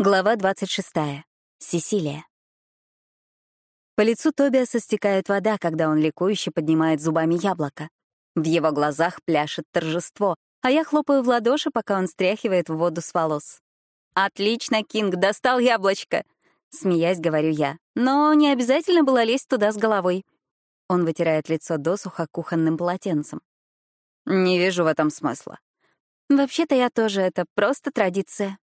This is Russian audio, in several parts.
Глава 26. Сесилия. По лицу Тобиаса стекает вода, когда он ликующе поднимает зубами яблоко. В его глазах пляшет торжество, а я хлопаю в ладоши, пока он стряхивает воду с волос. «Отлично, Кинг, достал яблочко!» Смеясь, говорю я. Но не обязательно было лезть туда с головой. Он вытирает лицо досуха кухонным полотенцем. «Не вижу в этом смысла». «Вообще-то я тоже, это просто традиция»,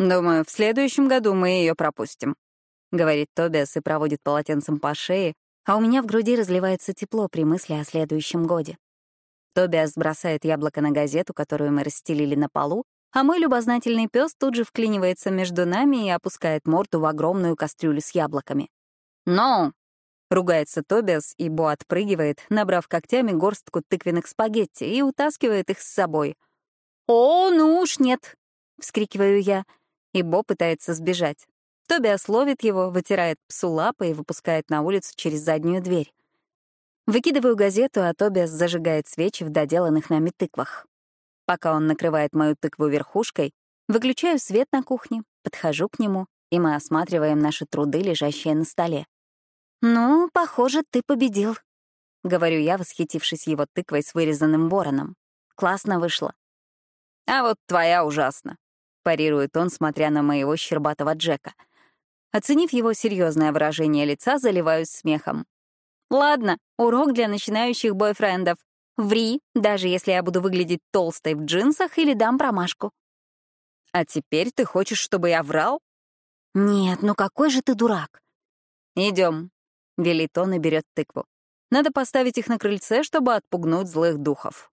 «Думаю, в следующем году мы ее пропустим», — говорит Тобиас и проводит полотенцем по шее, а у меня в груди разливается тепло при мысли о следующем годе. Тобиас бросает яблоко на газету, которую мы расстелили на полу, а мой любознательный пес тут же вклинивается между нами и опускает морду в огромную кастрюлю с яблоками. «Но!» — ругается Тобиас, и Бо отпрыгивает, набрав когтями горстку тыквенных спагетти и утаскивает их с собой. «О, ну уж нет!» — вскрикиваю я — и Бо пытается сбежать. Тобиас ловит его, вытирает псу лапы и выпускает на улицу через заднюю дверь. Выкидываю газету, а Тобиас зажигает свечи в доделанных нами тыквах. Пока он накрывает мою тыкву верхушкой, выключаю свет на кухне, подхожу к нему, и мы осматриваем наши труды, лежащие на столе. «Ну, похоже, ты победил», — говорю я, восхитившись его тыквой с вырезанным вороном. «Классно вышло». «А вот твоя ужасно», — парирует он, смотря на моего щербатого Джека. Оценив его серьезное выражение лица, заливаюсь смехом. «Ладно, урок для начинающих бойфрендов. Ври, даже если я буду выглядеть толстой в джинсах или дам промашку». «А теперь ты хочешь, чтобы я врал?» «Нет, ну какой же ты дурак!» Идем, велит он и берет тыкву. «Надо поставить их на крыльце, чтобы отпугнуть злых духов».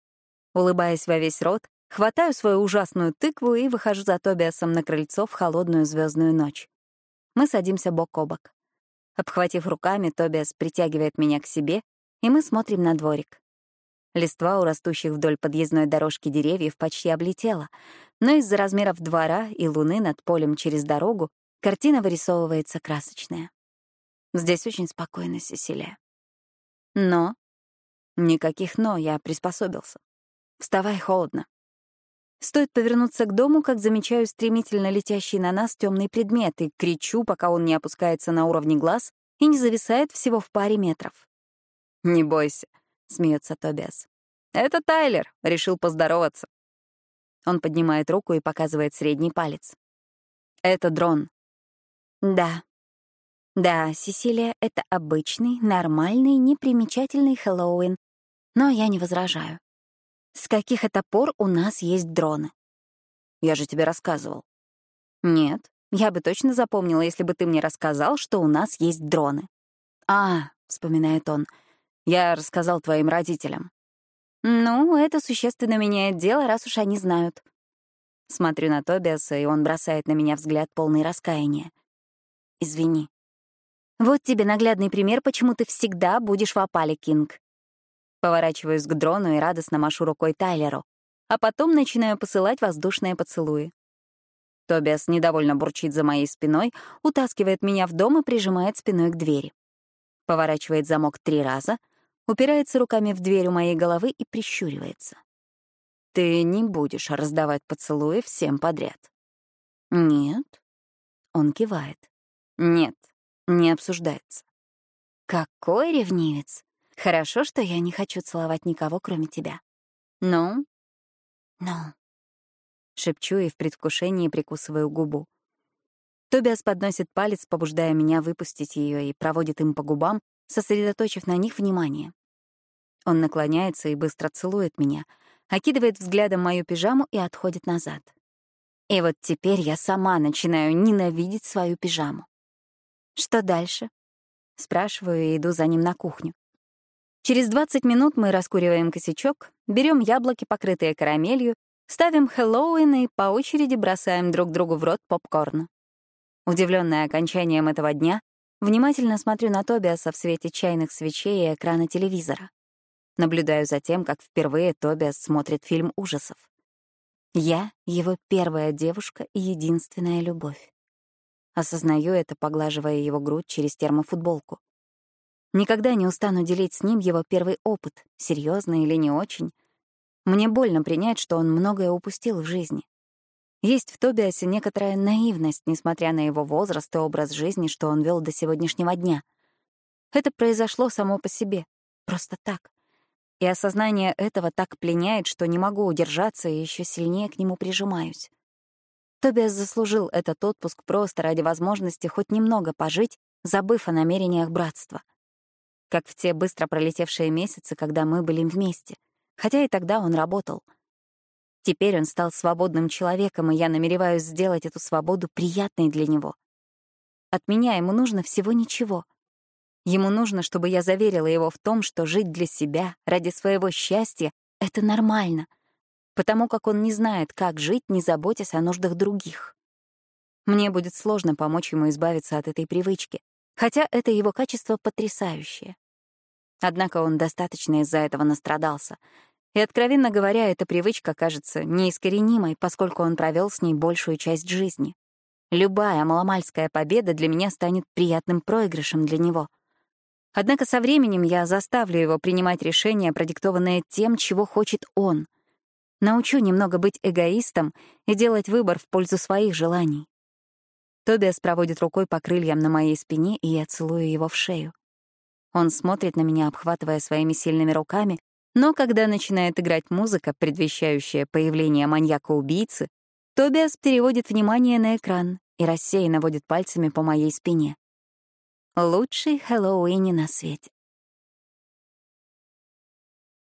Улыбаясь во весь рот, Хватаю свою ужасную тыкву и выхожу за Тобиасом на крыльцо в холодную звездную ночь. Мы садимся бок о бок. Обхватив руками, Тобиас притягивает меня к себе, и мы смотрим на дворик. Листва у растущих вдоль подъездной дорожки деревьев почти облетела, но из-за размеров двора и луны над полем через дорогу картина вырисовывается красочная. Здесь очень спокойно, Сесилия. Но... Никаких «но», я приспособился. Вставай, холодно. Стоит повернуться к дому, как замечаю стремительно летящий на нас темный предмет и кричу, пока он не опускается на уровне глаз и не зависает всего в паре метров. «Не бойся», — смеется Тобиас. «Это Тайлер, решил поздороваться». Он поднимает руку и показывает средний палец. «Это дрон». «Да. Да, Сесилия, это обычный, нормальный, непримечательный Хэллоуин. Но я не возражаю. С каких это пор у нас есть дроны? Я же тебе рассказывал. Нет, я бы точно запомнила, если бы ты мне рассказал, что у нас есть дроны. А, вспоминает он, я рассказал твоим родителям. Ну, это существенно меняет дело, раз уж они знают. Смотрю на Тобиаса, и он бросает на меня взгляд полный раскаяния. Извини. Вот тебе наглядный пример, почему ты всегда будешь в опале, Кинг. Поворачиваюсь к дрону и радостно машу рукой Тайлеру, а потом начинаю посылать воздушные поцелуи. Тобиас недовольно бурчит за моей спиной, утаскивает меня в дом и прижимает спиной к двери. Поворачивает замок три раза, упирается руками в дверь у моей головы и прищуривается. «Ты не будешь раздавать поцелуи всем подряд». «Нет». Он кивает. «Нет, не обсуждается». «Какой ревнивец!» Хорошо, что я не хочу целовать никого, кроме тебя. Ну? Ну. Шепчу и в предвкушении прикусываю губу. Тобиас подносит палец, побуждая меня выпустить ее, и проводит им по губам, сосредоточив на них внимание. Он наклоняется и быстро целует меня, окидывает взглядом мою пижаму и отходит назад. И вот теперь я сама начинаю ненавидеть свою пижаму. Что дальше? Спрашиваю и иду за ним на кухню. Через 20 минут мы раскуриваем косячок, берем яблоки, покрытые карамелью, ставим Хэллоуин и по очереди бросаем друг другу в рот попкорн. Удивленная окончанием этого дня, внимательно смотрю на Тобиаса в свете чайных свечей и экрана телевизора. Наблюдаю за тем, как впервые Тобиас смотрит фильм ужасов. Я — его первая девушка и единственная любовь. Осознаю это, поглаживая его грудь через термофутболку. Никогда не устану делить с ним его первый опыт, серьезный или не очень. Мне больно принять, что он многое упустил в жизни. Есть в Тобиасе некоторая наивность, несмотря на его возраст и образ жизни, что он вел до сегодняшнего дня. Это произошло само по себе, просто так. И осознание этого так пленяет, что не могу удержаться и еще сильнее к нему прижимаюсь. Тобиас заслужил этот отпуск просто ради возможности хоть немного пожить, забыв о намерениях братства. Как в те быстро пролетевшие месяцы, когда мы были вместе. Хотя и тогда он работал — Теперь он стал свободным человеком, и я намереваюсь сделать эту свободу приятной для него. От меня ему нужно всего ничего. Ему нужно, чтобы я заверила его в том, что жить для себя, ради своего счастья — это нормально, потому как он не знает, как жить, не заботясь о нуждах других. Мне будет сложно помочь ему избавиться от этой привычки, хотя это его качество потрясающее. Однако он достаточно из-за этого настрадался, и, откровенно говоря, эта привычка кажется неискоренимой, поскольку он провел с ней большую часть жизни. Любая маломальская победа для меня станет приятным проигрышем для него. Однако со временем я заставлю его принимать решения, продиктованные тем, чего хочет он. Научу немного быть эгоистом и делать выбор в пользу своих желаний. Тобиас проводит рукой по крыльям на моей спине, и я целую его в шею. Он смотрит на меня, обхватывая своими сильными руками, но когда начинает играть музыка, предвещающая появление маньяка-убийцы, Тобиас переводит внимание на экран и рассеянно водит пальцами по моей спине. Лучший Хэллоуини на свете.